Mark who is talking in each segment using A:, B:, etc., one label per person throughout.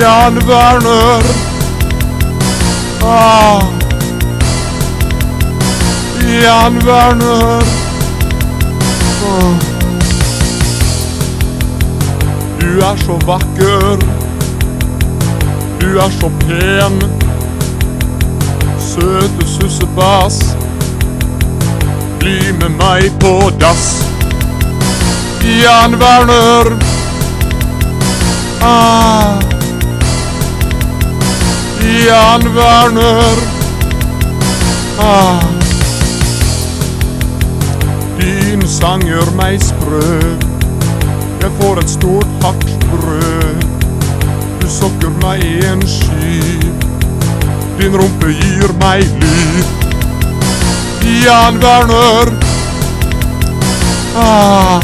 A: Jan Werner. Ah. Jan Werner. Ah. Du er så vakker. Du er så pen. Søte sussebass. Bli med meg på dass. Jan Werner. Ah. Jan Werner. Ah. Din sang gjør meg sprø. Jeg får et stort hardt brød. Du sokker meg i en sky. Din rumpe gir meg liv. Jan Werner. Ah.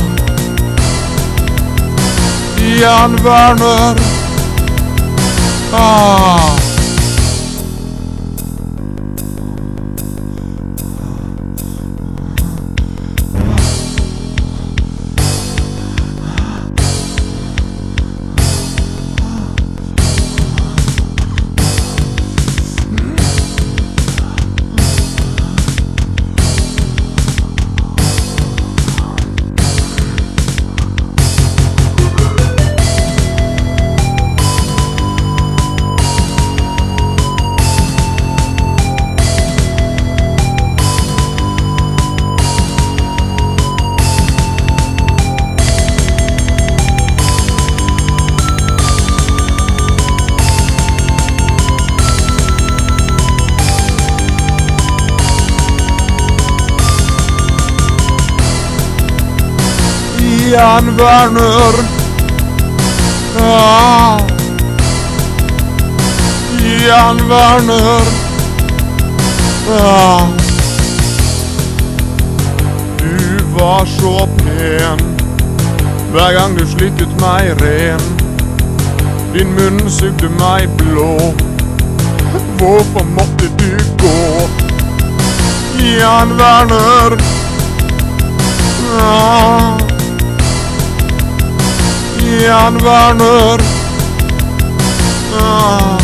A: Jan Werner. Ah. Jan Werner. Ah. Jan Werner. Ah. Du var så pen hver gang du slikket meg ren. Din munn sugde meg blå. Hvorfor måtte du gå? Jan Werner. anlanır ah.